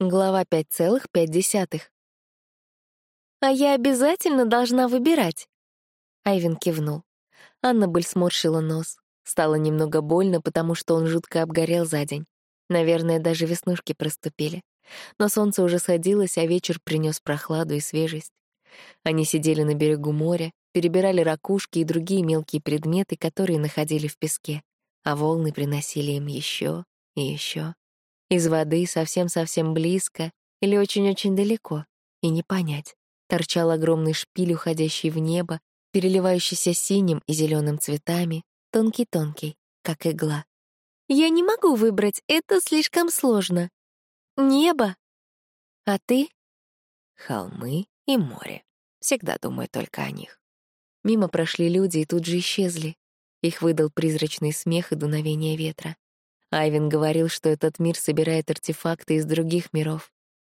Глава 5,5. «А я обязательно должна выбирать?» Айвен кивнул. Аннабель сморщила нос. Стало немного больно, потому что он жутко обгорел за день. Наверное, даже веснушки проступили. Но солнце уже садилось, а вечер принес прохладу и свежесть. Они сидели на берегу моря, перебирали ракушки и другие мелкие предметы, которые находили в песке, а волны приносили им еще и еще. Из воды совсем-совсем близко или очень-очень далеко, и не понять. Торчал огромный шпиль, уходящий в небо, переливающийся синим и зеленым цветами, тонкий-тонкий, как игла. «Я не могу выбрать, это слишком сложно. Небо. А ты?» Холмы и море. Всегда думаю только о них. Мимо прошли люди и тут же исчезли. Их выдал призрачный смех и дуновение ветра. Айвен говорил, что этот мир собирает артефакты из других миров.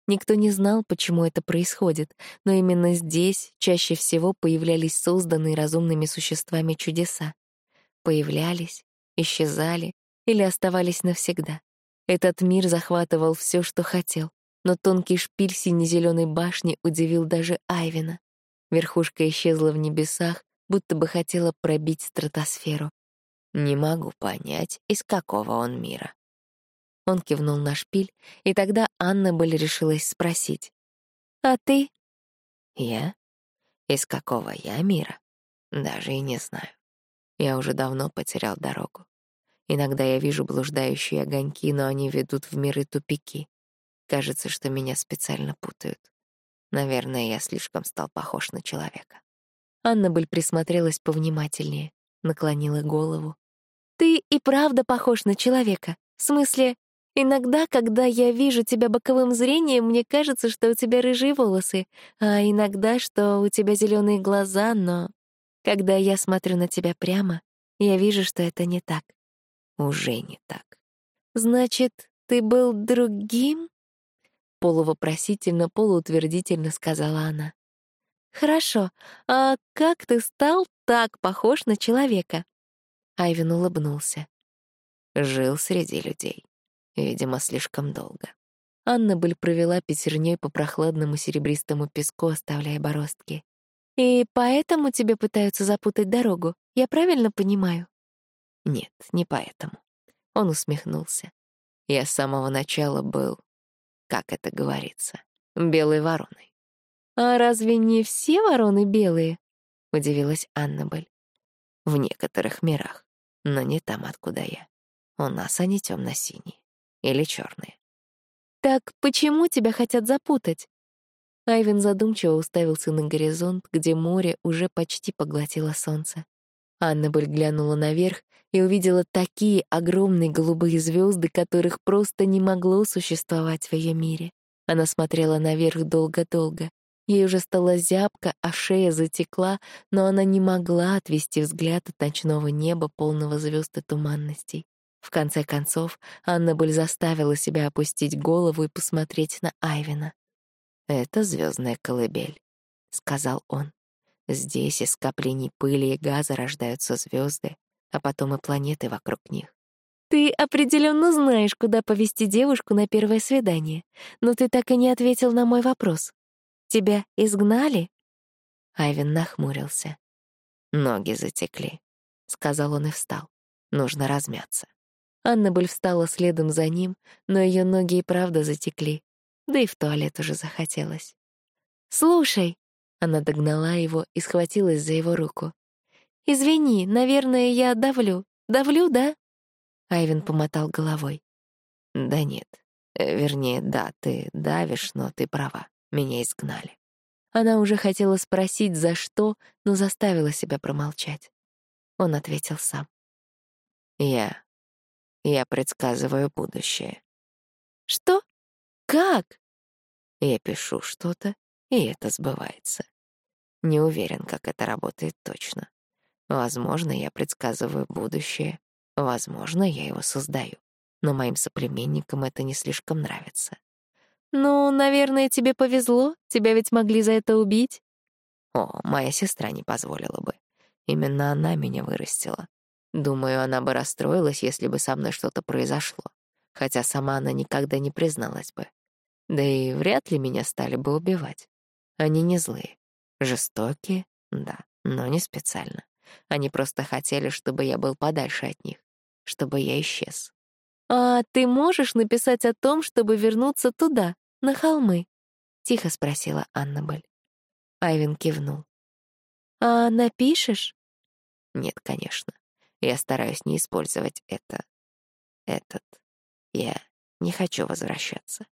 Никто не знал, почему это происходит, но именно здесь чаще всего появлялись созданные разумными существами чудеса. Появлялись, исчезали или оставались навсегда. Этот мир захватывал все, что хотел, но тонкий шпиль сине-зеленой башни удивил даже Айвена. Верхушка исчезла в небесах, будто бы хотела пробить стратосферу. Не могу понять, из какого он мира. Он кивнул на шпиль, и тогда Анна Белль решилась спросить. «А ты?» «Я? Из какого я мира? Даже и не знаю. Я уже давно потерял дорогу. Иногда я вижу блуждающие огоньки, но они ведут в миры тупики. Кажется, что меня специально путают. Наверное, я слишком стал похож на человека». Анна Белль присмотрелась повнимательнее, наклонила голову. Ты и правда похож на человека. В смысле, иногда, когда я вижу тебя боковым зрением, мне кажется, что у тебя рыжие волосы, а иногда, что у тебя зеленые глаза, но когда я смотрю на тебя прямо, я вижу, что это не так. Уже не так. Значит, ты был другим? Полувопросительно, полуутвердительно сказала она. Хорошо. А как ты стал так похож на человека? Айвен улыбнулся. Жил среди людей. Видимо, слишком долго. Анна Быль провела пятерней по прохладному серебристому песку, оставляя бороздки. «И поэтому тебе пытаются запутать дорогу, я правильно понимаю?» «Нет, не поэтому». Он усмехнулся. «Я с самого начала был, как это говорится, белой вороной». «А разве не все вороны белые?» — удивилась Аннабель. «В некоторых мирах но не там, откуда я. У нас они темно-синие или черные. Так почему тебя хотят запутать? Айвен задумчиво уставился на горизонт, где море уже почти поглотило солнце. Аннабель глянула наверх и увидела такие огромные голубые звезды, которых просто не могло существовать в ее мире. Она смотрела наверх долго-долго. Ей уже стало зябко, а шея затекла, но она не могла отвести взгляд от ночного неба, полного звезд и туманностей. В конце концов, Анна Боль заставила себя опустить голову и посмотреть на Айвина. «Это звездная колыбель», — сказал он. «Здесь из скоплений пыли и газа рождаются звезды, а потом и планеты вокруг них. Ты определенно знаешь, куда повести девушку на первое свидание, но ты так и не ответил на мой вопрос. Тебя изгнали?» Айвен нахмурился. «Ноги затекли», — сказал он и встал. «Нужно размяться». Аннабель встала следом за ним, но ее ноги и правда затекли, да и в туалет уже захотелось. «Слушай», — она догнала его и схватилась за его руку. «Извини, наверное, я давлю. Давлю, да?» Айвен помотал головой. «Да нет. Э, вернее, да, ты давишь, но ты права. Меня изгнали. Она уже хотела спросить, за что, но заставила себя промолчать. Он ответил сам. «Я... я предсказываю будущее». «Что? Как?» Я пишу что-то, и это сбывается. Не уверен, как это работает точно. Возможно, я предсказываю будущее, возможно, я его создаю. Но моим соплеменникам это не слишком нравится. «Ну, наверное, тебе повезло, тебя ведь могли за это убить». О, моя сестра не позволила бы. Именно она меня вырастила. Думаю, она бы расстроилась, если бы со мной что-то произошло, хотя сама она никогда не призналась бы. Да и вряд ли меня стали бы убивать. Они не злые. Жестокие, да, но не специально. Они просто хотели, чтобы я был подальше от них, чтобы я исчез. «А ты можешь написать о том, чтобы вернуться туда, на холмы?» — тихо спросила Аннабель. Айвен кивнул. «А напишешь?» «Нет, конечно. Я стараюсь не использовать это... этот... Я не хочу возвращаться.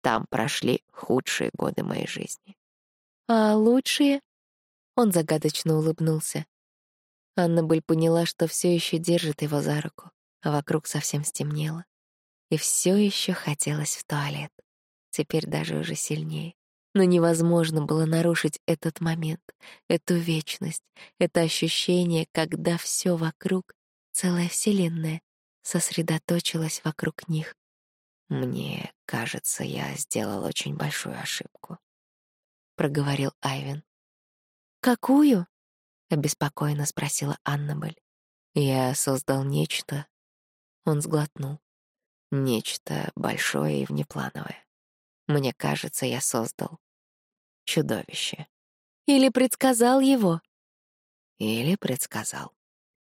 Там прошли худшие годы моей жизни. А лучшие? Он загадочно улыбнулся. Аннабель поняла, что все еще держит его за руку, а вокруг совсем стемнело. И все еще хотелось в туалет. Теперь даже уже сильнее. Но невозможно было нарушить этот момент, эту вечность, это ощущение, когда все вокруг, целая вселенная, сосредоточилась вокруг них. Мне кажется, я сделал очень большую ошибку, проговорил Айвен. Какую? обеспокоенно спросила Аннабель. Я создал нечто. Он сглотнул. Нечто большое и внеплановое. Мне кажется, я создал чудовище. Или предсказал его. Или предсказал.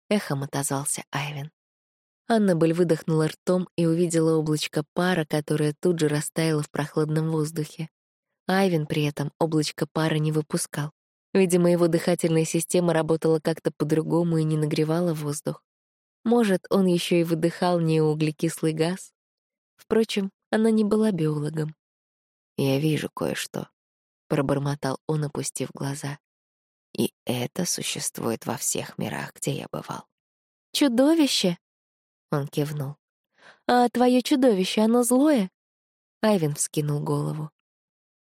Эхом отозвался Айвен. Аннабель выдохнула ртом и увидела облачко пара, которое тут же растаяло в прохладном воздухе. Айвен при этом облачко пара не выпускал. Видимо, его дыхательная система работала как-то по-другому и не нагревала воздух. Может, он еще и выдыхал не углекислый газ? Впрочем, она не была биологом. «Я вижу кое-что», — пробормотал он, опустив глаза. «И это существует во всех мирах, где я бывал». «Чудовище?» Он кивнул. «А твое чудовище, оно злое?» Айвен вскинул голову.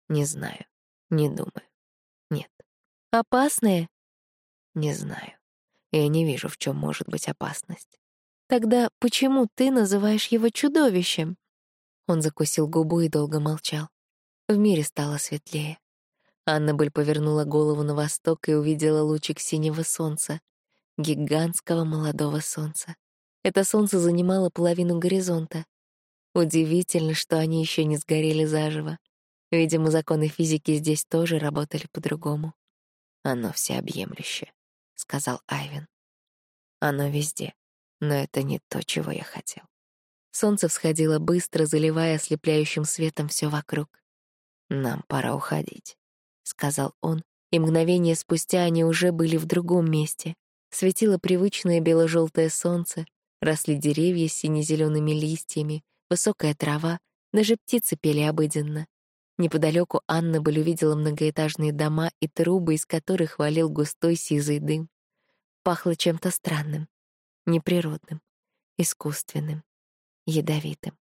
«Не знаю, не думаю. Нет». «Опасное?» «Не знаю. Я не вижу, в чем может быть опасность». «Тогда почему ты называешь его чудовищем?» Он закусил губу и долго молчал. В мире стало светлее. Аннабель повернула голову на восток и увидела лучик синего солнца, гигантского молодого солнца. Это солнце занимало половину горизонта. Удивительно, что они еще не сгорели заживо. Видимо, законы физики здесь тоже работали по-другому. «Оно всеобъемлюще», — сказал Айвен. «Оно везде, но это не то, чего я хотел». Солнце всходило быстро, заливая ослепляющим светом все вокруг. «Нам пора уходить», — сказал он, и мгновение спустя они уже были в другом месте. Светило привычное бело-желтое солнце, Росли деревья с сине-зелеными листьями, высокая трава, даже птицы пели обыденно. Неподалеку Анна Боль увидела многоэтажные дома и трубы, из которых валил густой сизый дым. Пахло чем-то странным, неприродным, искусственным, ядовитым.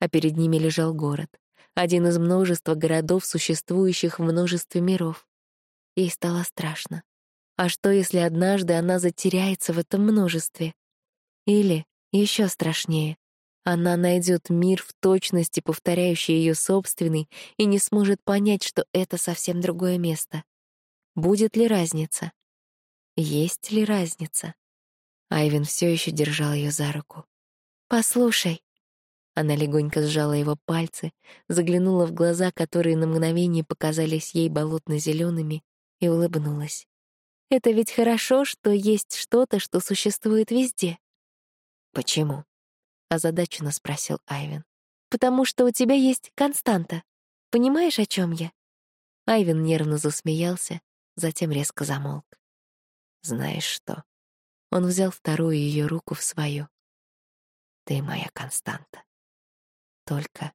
А перед ними лежал город, один из множества городов, существующих в множестве миров. Ей стало страшно. А что, если однажды она затеряется в этом множестве? Или, еще страшнее, она найдет мир в точности, повторяющий ее собственный, и не сможет понять, что это совсем другое место. Будет ли разница? Есть ли разница? Айвен все еще держал ее за руку. «Послушай». Она легонько сжала его пальцы, заглянула в глаза, которые на мгновение показались ей болотно-зелеными, и улыбнулась. «Это ведь хорошо, что есть что-то, что существует везде. «Почему?» — озадаченно спросил Айвен. «Потому что у тебя есть константа. Понимаешь, о чем я?» Айвен нервно засмеялся, затем резко замолк. «Знаешь что?» Он взял вторую ее руку в свою. «Ты моя константа. Только